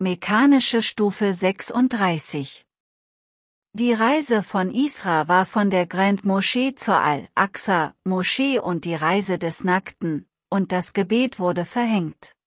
mechanische Stufe 36. Die Reise von Isra war von der Grand Moschee zur Al-Aqsa Moschee und die Reise des Nackten, und das Gebet wurde verhängt.